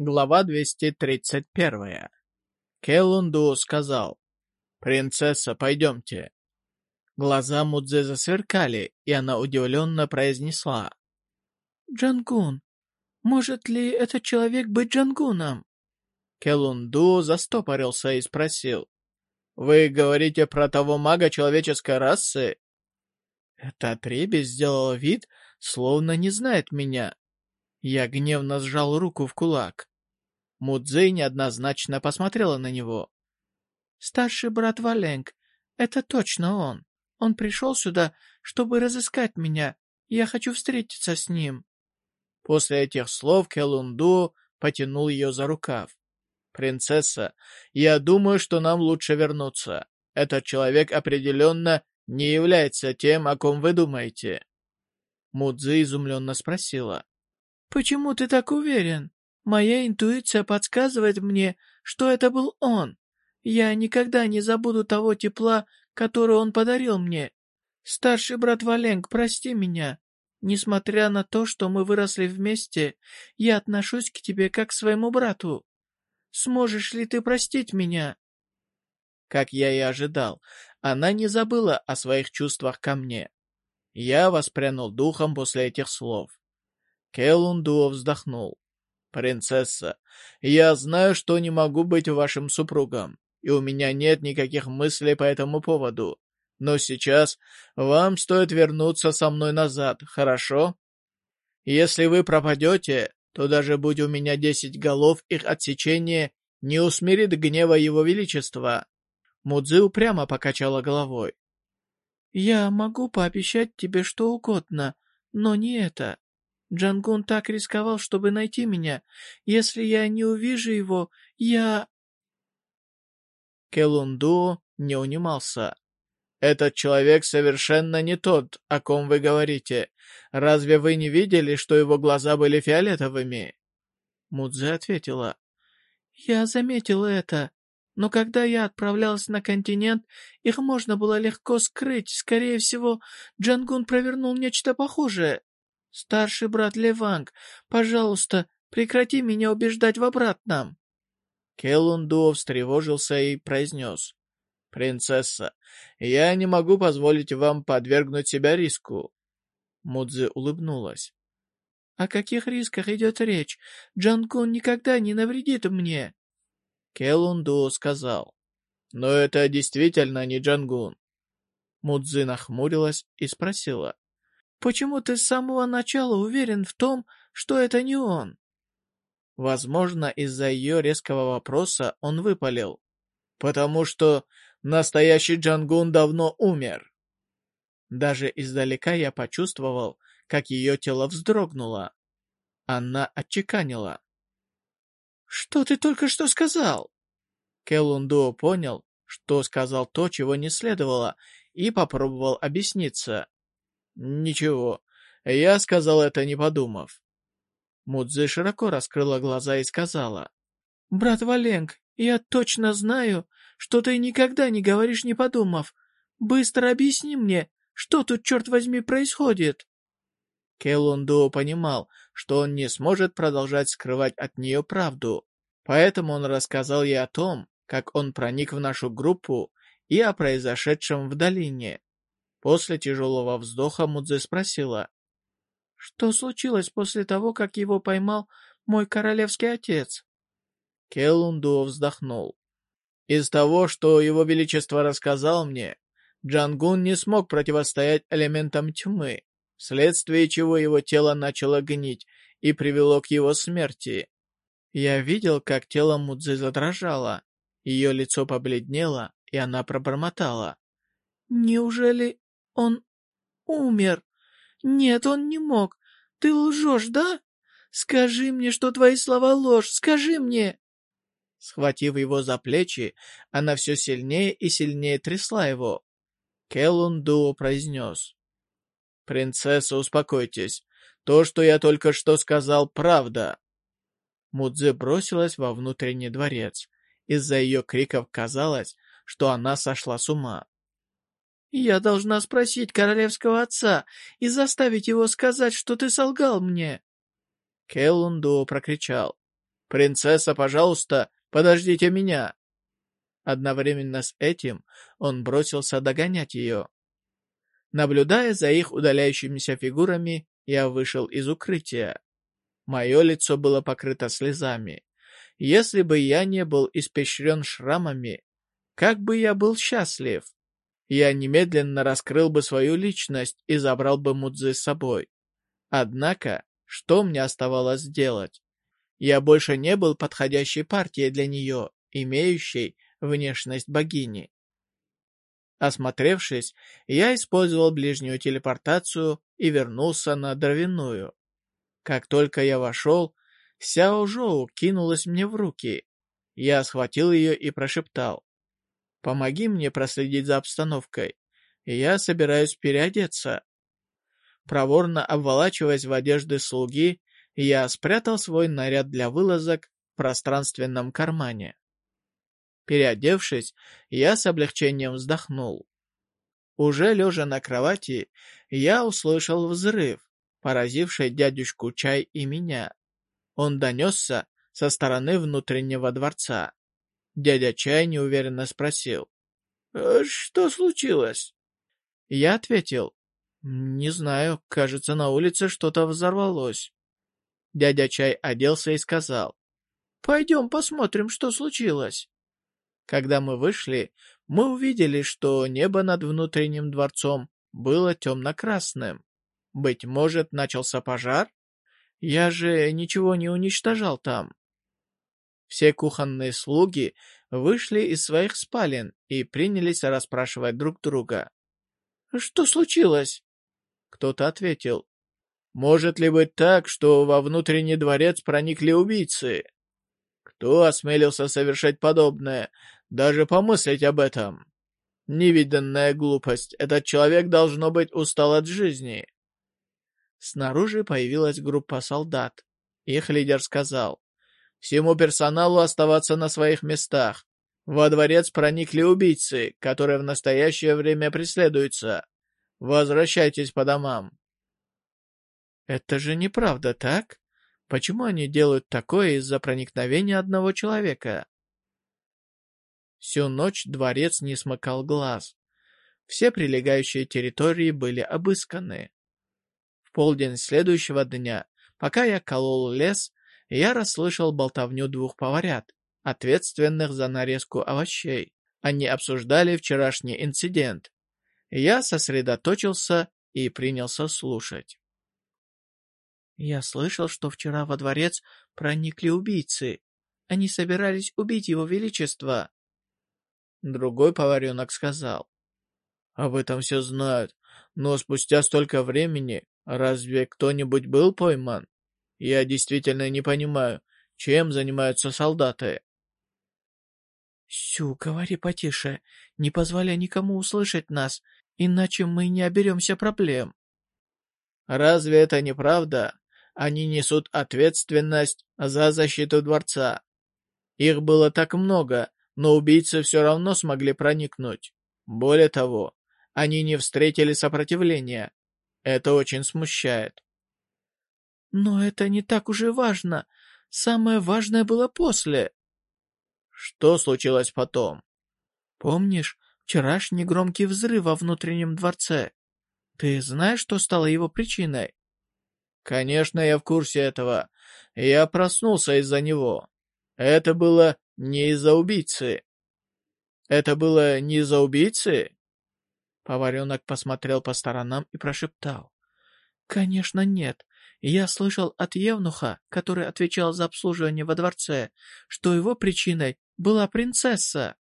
Глава 231. Келунду сказал, «Принцесса, пойдемте». Глаза Мудзе засверкали, и она удивленно произнесла, «Джангун, может ли этот человек быть Джангуном?» Келунду застопорился и спросил, «Вы говорите про того мага человеческой расы?» Эта отребье сделала вид, словно не знает меня. Я гневно сжал руку в кулак. Мудзей неоднозначно посмотрела на него. «Старший брат Валенг, это точно он. Он пришел сюда, чтобы разыскать меня. Я хочу встретиться с ним». После этих слов Келунду потянул ее за рукав. «Принцесса, я думаю, что нам лучше вернуться. Этот человек определенно не является тем, о ком вы думаете». Мудзи изумленно спросила. «Почему ты так уверен?» Моя интуиция подсказывает мне, что это был он. Я никогда не забуду того тепла, которое он подарил мне. Старший брат Валенг, прости меня. Несмотря на то, что мы выросли вместе, я отношусь к тебе как к своему брату. Сможешь ли ты простить меня?» Как я и ожидал, она не забыла о своих чувствах ко мне. Я воспрянул духом после этих слов. Келундуо вздохнул. «Принцесса, я знаю, что не могу быть вашим супругом, и у меня нет никаких мыслей по этому поводу. Но сейчас вам стоит вернуться со мной назад, хорошо? Если вы пропадете, то даже будь у меня десять голов, их отсечение не усмирит гнева его величества». Мудзи упрямо покачала головой. «Я могу пообещать тебе что угодно, но не это. Джангун так рисковал, чтобы найти меня. Если я не увижу его, я...» Келунду не унимался. «Этот человек совершенно не тот, о ком вы говорите. Разве вы не видели, что его глаза были фиолетовыми?» Мудзе ответила. «Я заметила это, но когда я отправлялась на континент, их можно было легко скрыть. Скорее всего, Джангун провернул нечто похожее. «Старший брат Леванг, пожалуйста, прекрати меня убеждать в обратном!» Келунду встревожился и произнес. «Принцесса, я не могу позволить вам подвергнуть себя риску». Мудзи улыбнулась. «О каких рисках идет речь? Джанкун никогда не навредит мне!» Келунду сказал. «Но это действительно не Джангун». Мудзи нахмурилась и спросила. Почему ты с самого начала уверен в том, что это не он?» Возможно, из-за ее резкого вопроса он выпалил. «Потому что настоящий Джангун давно умер». Даже издалека я почувствовал, как ее тело вздрогнуло. Она отчеканила. «Что ты только что сказал?» Келундуо понял, что сказал то, чего не следовало, и попробовал объясниться. «Ничего, я сказал это, не подумав». Мудзи широко раскрыла глаза и сказала. «Брат Валенг, я точно знаю, что ты никогда не говоришь, не подумав. Быстро объясни мне, что тут, черт возьми, происходит?» Келунду понимал, что он не сможет продолжать скрывать от нее правду, поэтому он рассказал ей о том, как он проник в нашу группу и о произошедшем в долине. После тяжелого вздоха Мудзе спросила. «Что случилось после того, как его поймал мой королевский отец?» Келунду вздохнул. «Из того, что его величество рассказал мне, Джангун не смог противостоять элементам тьмы, вследствие чего его тело начало гнить и привело к его смерти. Я видел, как тело Мудзы задрожало, ее лицо побледнело, и она пробормотала. «Неужели он умер. Нет, он не мог. Ты лжешь, да? Скажи мне, что твои слова ложь. Скажи мне. Схватив его за плечи, она все сильнее и сильнее трясла его. Келун Дуо произнес. «Принцесса, успокойтесь. То, что я только что сказал, правда». Мудзе бросилась во внутренний дворец. Из-за ее криков казалось, что она сошла с ума. Я должна спросить королевского отца и заставить его сказать, что ты солгал мне. Келунду прокричал. «Принцесса, пожалуйста, подождите меня!» Одновременно с этим он бросился догонять ее. Наблюдая за их удаляющимися фигурами, я вышел из укрытия. Мое лицо было покрыто слезами. Если бы я не был испещрен шрамами, как бы я был счастлив! Я немедленно раскрыл бы свою личность и забрал бы Мудзи с собой. Однако, что мне оставалось сделать? Я больше не был подходящей партией для нее, имеющей внешность богини. Осмотревшись, я использовал ближнюю телепортацию и вернулся на дровяную. Как только я вошел, Сяо Жоу кинулась мне в руки. Я схватил ее и прошептал. «Помоги мне проследить за обстановкой. Я собираюсь переодеться». Проворно обволачиваясь в одежды слуги, я спрятал свой наряд для вылазок в пространственном кармане. Переодевшись, я с облегчением вздохнул. Уже лежа на кровати, я услышал взрыв, поразивший дядюшку Чай и меня. Он донесся со стороны внутреннего дворца. Дядя Чай неуверенно спросил. «Э, «Что случилось?» Я ответил. «Не знаю, кажется, на улице что-то взорвалось». Дядя Чай оделся и сказал. «Пойдем посмотрим, что случилось». Когда мы вышли, мы увидели, что небо над внутренним дворцом было темно-красным. Быть может, начался пожар? Я же ничего не уничтожал там. Все кухонные слуги вышли из своих спален и принялись расспрашивать друг друга. «Что случилось?» Кто-то ответил. «Может ли быть так, что во внутренний дворец проникли убийцы?» Кто осмелился совершать подобное? Даже помыслить об этом. Невиданная глупость. Этот человек, должно быть, устал от жизни. Снаружи появилась группа солдат. Их лидер сказал. Всему персоналу оставаться на своих местах. Во дворец проникли убийцы, которые в настоящее время преследуются. Возвращайтесь по домам. Это же неправда, так? Почему они делают такое из-за проникновения одного человека? Всю ночь дворец не смыкал глаз. Все прилегающие территории были обысканы. В полдень следующего дня, пока я колол лес, я расслышал болтовню двух поварят, ответственных за нарезку овощей. Они обсуждали вчерашний инцидент. Я сосредоточился и принялся слушать. Я слышал, что вчера во дворец проникли убийцы. Они собирались убить его величество. Другой поваренок сказал. Об этом все знают, но спустя столько времени разве кто-нибудь был пойман? Я действительно не понимаю, чем занимаются солдаты. Сю, говори потише, не позволяй никому услышать нас, иначе мы не оберемся проблем. Разве это не правда? Они несут ответственность за защиту дворца. Их было так много, но убийцы все равно смогли проникнуть. Более того, они не встретили сопротивления. Это очень смущает. Но это не так уж и важно. Самое важное было после. Что случилось потом? Помнишь вчерашний громкий взрыв во внутреннем дворце? Ты знаешь, что стало его причиной? Конечно, я в курсе этого. Я проснулся из-за него. Это было не из-за убийцы. Это было не из-за убийцы? Поваренок посмотрел по сторонам и прошептал. Конечно, нет. Я слышал от Евнуха, который отвечал за обслуживание во дворце, что его причиной была принцесса.